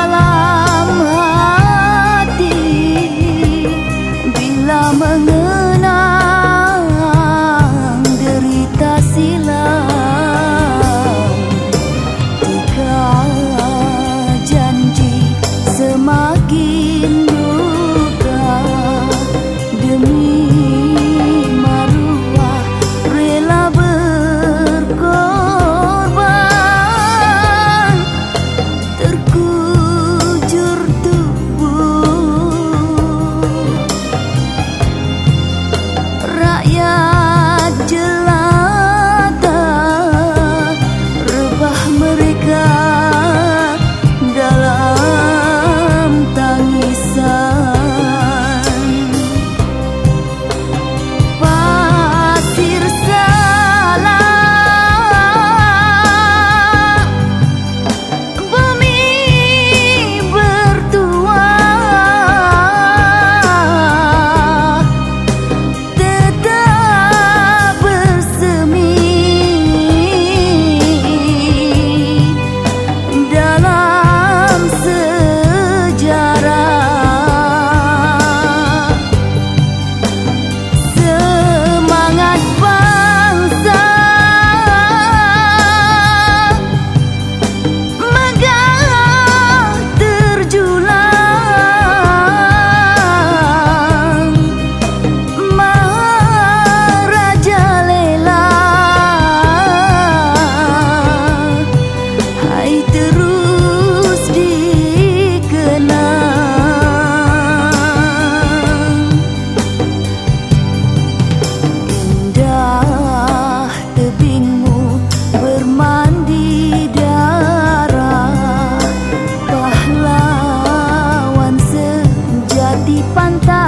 salah terus dikenang. Indah tebingmu bermandi darah Pahlawan sejati pantai.